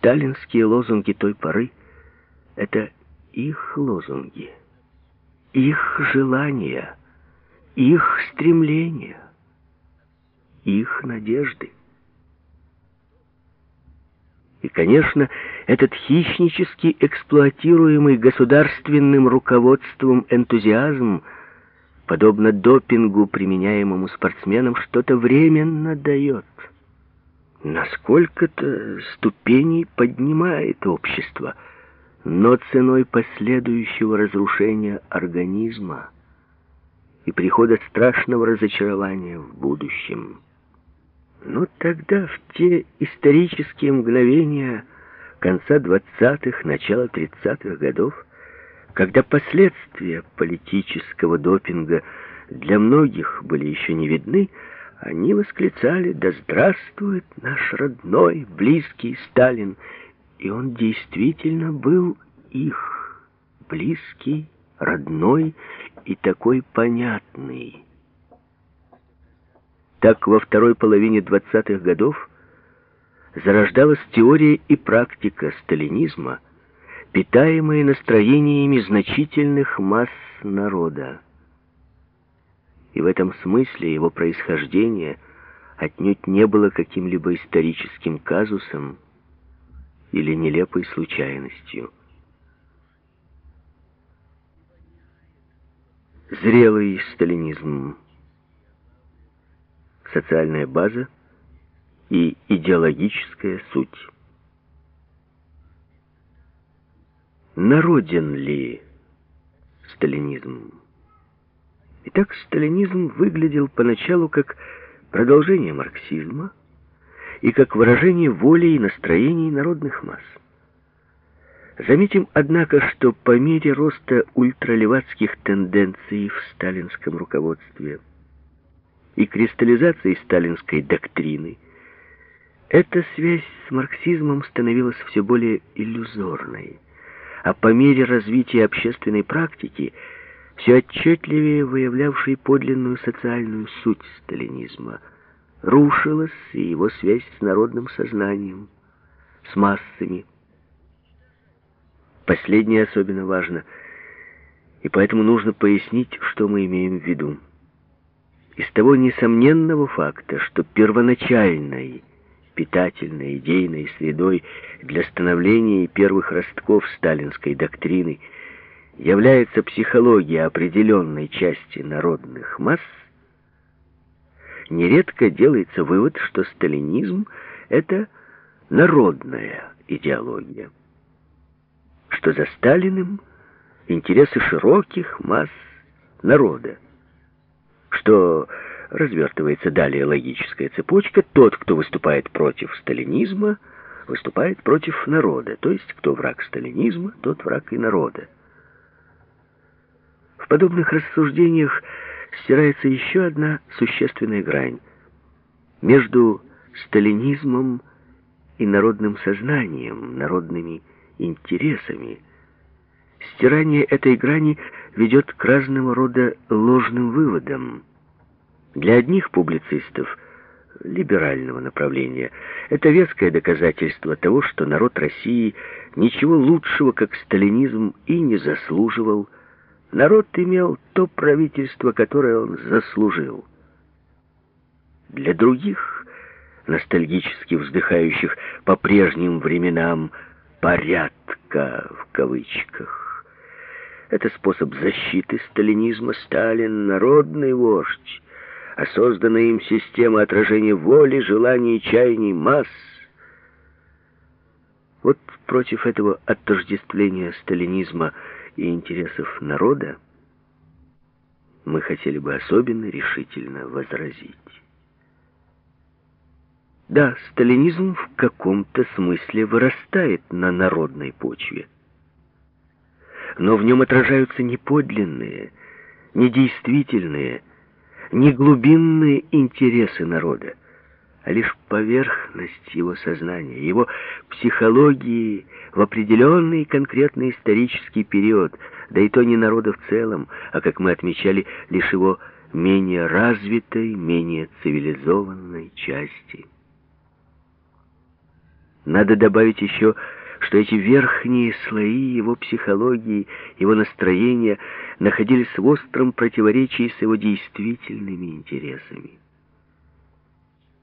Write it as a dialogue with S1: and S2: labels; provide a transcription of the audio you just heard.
S1: Сталинские лозунги той поры — это их лозунги, их желания, их стремления, их надежды. И, конечно, этот хищнически эксплуатируемый государственным руководством энтузиазм, подобно допингу, применяемому спортсменам, что-то временно дает. Насколько-то ступеней поднимает общество, но ценой последующего разрушения организма и прихода страшного разочарования в будущем. Но тогда, в те исторические мгновения конца 20-х, начала 30-х годов, когда последствия политического допинга для многих были еще не видны, они восклицали «Да здравствует наш родной, близкий Сталин!» И он действительно был их, близкий, родной и такой понятный. Так во второй половине 20-х годов зарождалась теория и практика сталинизма, питаемые настроениями значительных масс народа. И в этом смысле его происхождение отнюдь не было каким-либо историческим казусом или нелепой случайностью. Зрелый сталинизм – социальная база и идеологическая суть. Народен ли сталинизм? Итак, сталинизм выглядел поначалу как продолжение марксизма и как выражение воли и настроений народных масс. Заметим, однако, что по мере роста ультралеватских тенденций в сталинском руководстве – и кристаллизацией сталинской доктрины, эта связь с марксизмом становилась все более иллюзорной, а по мере развития общественной практики все отчетливее выявлявшей подлинную социальную суть сталинизма, рушилась и его связь с народным сознанием, с массами. Последнее особенно важно, и поэтому нужно пояснить, что мы имеем в виду из того несомненного факта, что первоначальной питательной идейной средой для становления первых ростков сталинской доктрины является психология определенной части народных масс, нередко делается вывод, что сталинизм — это народная идеология, что за Сталиным интересы широких масс народа что развертывается далее логическая цепочка. Тот, кто выступает против сталинизма, выступает против народа. То есть, кто враг сталинизма, тот враг и народа. Подобных рассуждениях стирается еще одна существенная грань между сталинизмом и народным сознанием, народными интересами. Стирание этой грани ведет к разного рода ложным выводам. Для одних публицистов либерального направления это веское доказательство того, что народ России ничего лучшего, как сталинизм, и не заслуживал. Народ имел то правительство, которое он заслужил. Для других, ностальгически вздыхающих по прежним временам «порядка» в кавычках, это способ защиты сталинизма. Сталин — народный вождь, а созданная им система отражения воли, желаний и чаяний масс. Вот против этого отождествления сталинизма и интересов народа мы хотели бы особенно решительно возразить. Да, сталинизм в каком-то смысле вырастает на народной почве но в нем отражаются не подлинные, не действительные, не глубинные интересы народа, а лишь поверхность его сознания, его психологии в определенный конкретный исторический период, да и то не народа в целом, а, как мы отмечали, лишь его менее развитой, менее цивилизованной части. Надо добавить еще, что эти верхние слои его психологии, его настроения находились в остром противоречии с его действительными интересами.